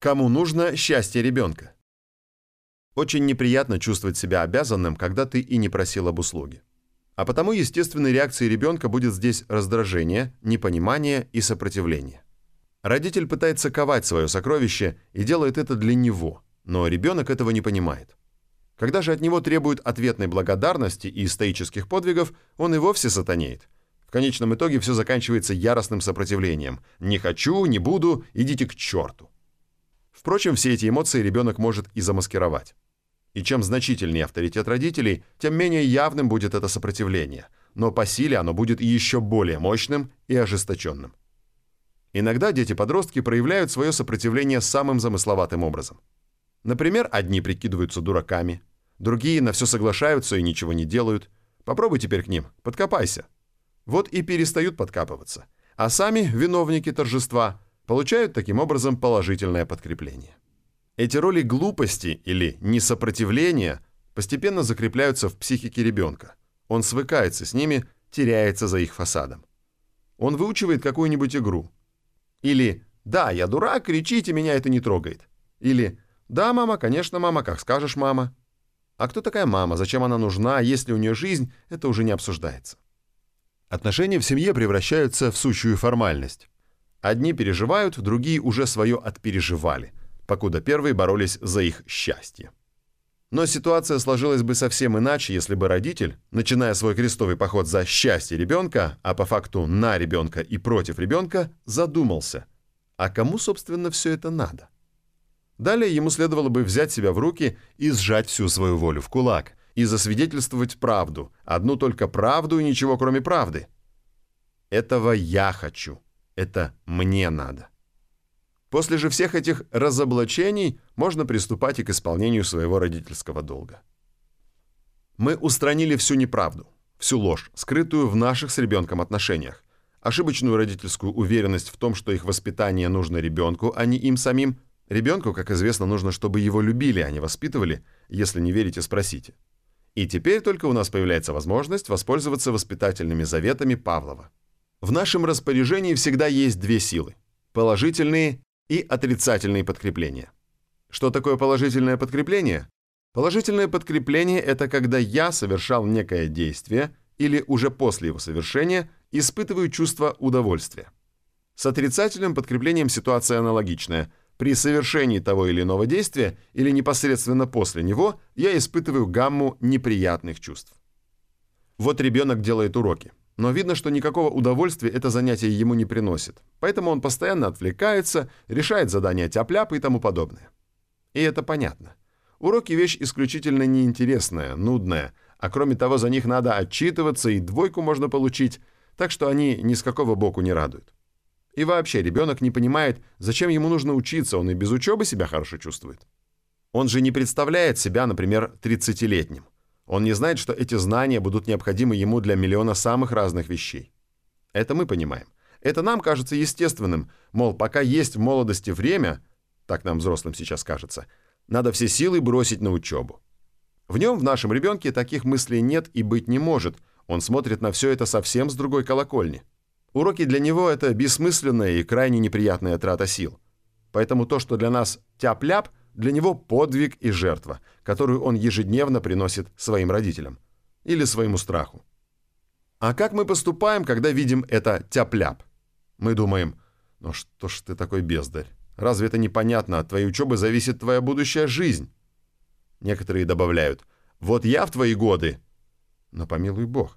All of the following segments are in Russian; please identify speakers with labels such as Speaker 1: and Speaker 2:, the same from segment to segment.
Speaker 1: Кому нужно счастье ребенка? Очень неприятно чувствовать себя обязанным, когда ты и не просил об услуге. А потому естественной реакцией ребенка будет здесь раздражение, непонимание и сопротивление. Родитель пытается ковать свое сокровище и делает это для него, но ребенок этого не понимает. Когда же от него требуют ответной благодарности и стоических подвигов, он и вовсе сатанеет. В конечном итоге все заканчивается яростным сопротивлением. «Не хочу, не буду, идите к черту». Впрочем, все эти эмоции ребенок может и замаскировать. И чем значительнее авторитет родителей, тем менее явным будет это сопротивление, но по силе оно будет еще более мощным и ожесточенным. Иногда дети-подростки проявляют свое сопротивление самым замысловатым образом. Например, одни прикидываются дураками, другие на все соглашаются и ничего не делают. Попробуй теперь к ним, подкопайся. Вот и перестают подкапываться. А сами виновники торжества получают таким образом положительное подкрепление. Эти роли глупости или несопротивления постепенно закрепляются в психике ребенка. Он свыкается с ними, теряется за их фасадом. Он выучивает какую-нибудь игру. Или «Да, я дурак, кричите, меня это не трогает». Или «Да, мама, конечно, мама, как скажешь, мама». А кто такая мама, зачем она нужна, если у нее жизнь, это уже не обсуждается. Отношения в семье превращаются в сущую формальность. Одни переживают, другие уже свое отпереживали, покуда первые боролись за их счастье. Но ситуация сложилась бы совсем иначе, если бы родитель, начиная свой крестовый поход за счастье ребенка, а по факту на ребенка и против ребенка, задумался, а кому, собственно, все это надо? Далее ему следовало бы взять себя в руки и сжать всю свою волю в кулак, и засвидетельствовать правду, одну только правду и ничего кроме правды. Этого я хочу. Это мне надо. После же всех этих разоблачений можно приступать и к исполнению своего родительского долга. Мы устранили всю неправду, всю ложь, скрытую в наших с ребенком отношениях, ошибочную родительскую уверенность в том, что их воспитание нужно ребенку, а не им самим. Ребенку, как известно, нужно, чтобы его любили, а не воспитывали. Если не верите, спросите. И теперь только у нас появляется возможность воспользоваться воспитательными заветами Павлова. В нашем распоряжении всегда есть две силы – положительные и отрицательные подкрепления. Что такое положительное подкрепление? Положительное подкрепление – это когда я совершал некое действие или уже после его совершения испытываю чувство удовольствия. С отрицательным подкреплением ситуация аналогичная. При совершении того или иного действия или непосредственно после него я испытываю гамму неприятных чувств. Вот ребенок делает уроки. Но видно, что никакого удовольствия это занятие ему не приносит. Поэтому он постоянно отвлекается, решает задания тяп и тому подобное. И это понятно. Уроки – вещь исключительно неинтересная, нудная, а кроме того, за них надо отчитываться и двойку можно получить, так что они ни с какого боку не радуют. И вообще, ребенок не понимает, зачем ему нужно учиться, он и без учебы себя хорошо чувствует. Он же не представляет себя, например, 30-летним. Он не знает, что эти знания будут необходимы ему для миллиона самых разных вещей. Это мы понимаем. Это нам кажется естественным, мол, пока есть в молодости время, так нам взрослым сейчас кажется, надо все силы бросить на учебу. В нем, в нашем ребенке, таких мыслей нет и быть не может. Он смотрит на все это совсем с другой колокольни. Уроки для него – это бессмысленная и крайне неприятная трата сил. Поэтому то, что для нас тяп-ляп, для него подвиг и жертва, которую он ежедневно приносит своим родителям или своему страху. А как мы поступаем, когда видим это тяп-ляп? Мы думаем, ну что ж ты такой бездарь? Разве это непонятно? От твоей учебы зависит твоя будущая жизнь. Некоторые добавляют, вот я в твои годы. Но помилуй Бог,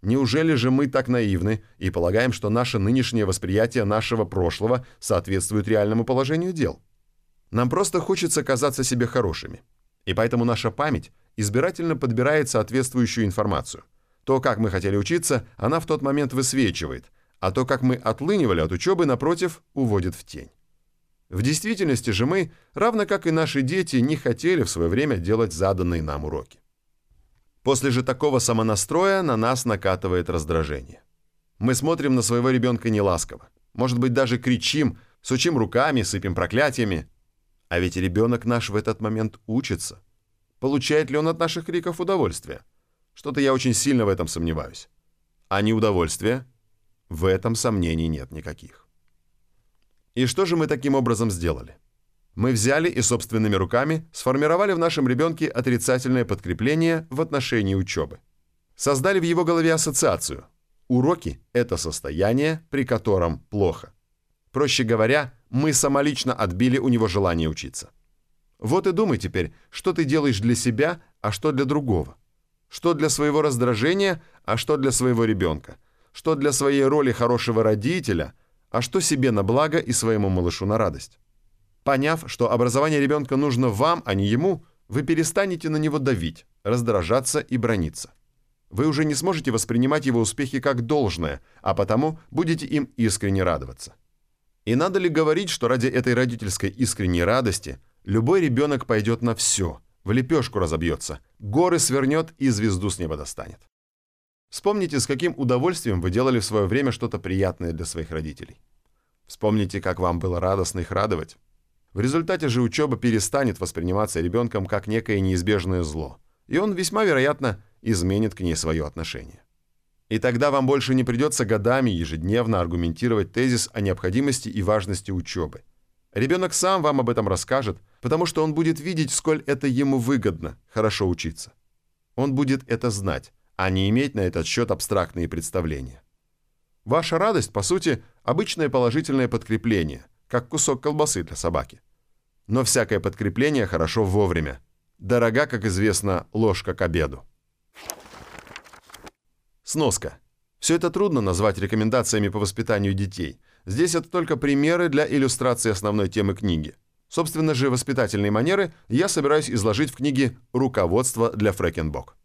Speaker 1: неужели же мы так наивны и полагаем, что наше нынешнее восприятие нашего прошлого соответствует реальному положению дел? Нам просто хочется казаться себе хорошими. И поэтому наша память избирательно подбирает соответствующую информацию. То, как мы хотели учиться, она в тот момент высвечивает, а то, как мы отлынивали от учебы, напротив, уводит в тень. В действительности же мы, равно как и наши дети, не хотели в свое время делать заданные нам уроки. После же такого самонастроя на нас накатывает раздражение. Мы смотрим на своего ребенка неласково. Может быть, даже кричим, сучим руками, сыпем проклятиями. А ведь ребенок наш в этот момент учится. Получает ли он от наших криков удовольствие? Что-то я очень сильно в этом сомневаюсь. А неудовольствие? В этом сомнений нет никаких. И что же мы таким образом сделали? Мы взяли и собственными руками сформировали в нашем ребенке отрицательное подкрепление в отношении учебы. Создали в его голове ассоциацию. Уроки – это состояние, при котором плохо. Проще говоря, мы самолично отбили у него желание учиться. Вот и думай теперь, что ты делаешь для себя, а что для другого. Что для своего раздражения, а что для своего ребенка. Что для своей роли хорошего родителя, а что себе на благо и своему малышу на радость. Поняв, что образование ребенка нужно вам, а не ему, вы перестанете на него давить, раздражаться и брониться. Вы уже не сможете воспринимать его успехи как должное, а потому будете им искренне радоваться. И надо ли говорить, что ради этой родительской искренней радости любой ребенок пойдет на все, в лепешку разобьется, горы свернет и звезду с неба достанет. Вспомните, с каким удовольствием вы делали в свое время что-то приятное для своих родителей. Вспомните, как вам было радостно их радовать. В результате же учеба перестанет восприниматься ребенком как некое неизбежное зло, и он весьма вероятно изменит к ней свое отношение. И тогда вам больше не придется годами ежедневно аргументировать тезис о необходимости и важности учебы. Ребенок сам вам об этом расскажет, потому что он будет видеть, сколь это ему выгодно хорошо учиться. Он будет это знать, а не иметь на этот счет абстрактные представления. Ваша радость, по сути, обычное положительное подкрепление, как кусок колбасы для собаки. Но всякое подкрепление хорошо вовремя. Дорога, как известно, ложка к обеду. Сноска. Все это трудно назвать рекомендациями по воспитанию детей. Здесь это только примеры для иллюстрации основной темы книги. Собственно же, воспитательные манеры я собираюсь изложить в книге «Руководство для Фрэкенбок».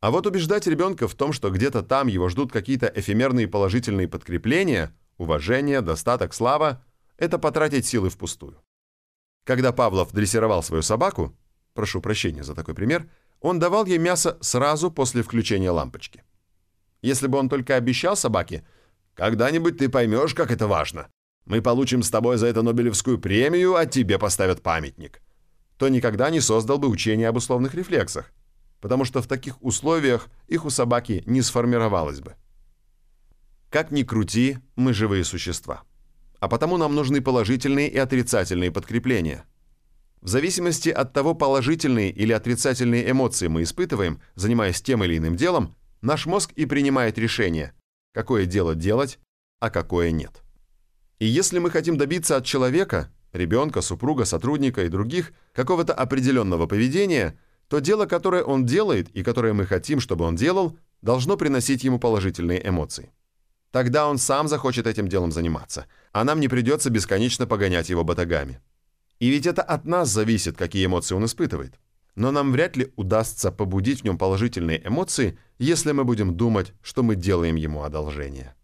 Speaker 1: А вот убеждать ребенка в том, что где-то там его ждут какие-то эфемерные положительные подкрепления, уважение, достаток, слава, это потратить силы впустую. Когда Павлов дрессировал свою собаку, прошу прощения за такой пример, он давал ей мясо сразу после включения лампочки. Если бы он только обещал собаке, «Когда-нибудь ты поймешь, как это важно. Мы получим с тобой за это Нобелевскую премию, а тебе поставят памятник», то никогда не создал бы учение об условных рефлексах, потому что в таких условиях их у собаки не сформировалось бы. Как ни крути, мы живые существа. А потому нам нужны положительные и отрицательные подкрепления – в зависимости от того, положительные или отрицательные эмоции мы испытываем, занимаясь тем или иным делом, наш мозг и принимает решение, какое дело делать, а какое нет. И если мы хотим добиться от человека, ребенка, супруга, сотрудника и других, какого-то определенного поведения, то дело, которое он делает и которое мы хотим, чтобы он делал, должно приносить ему положительные эмоции. Тогда он сам захочет этим делом заниматься, а нам не придется бесконечно погонять его батагами. И ведь это от нас зависит, какие эмоции он испытывает. Но нам вряд ли удастся побудить в нем положительные эмоции, если мы будем думать, что мы делаем ему одолжение.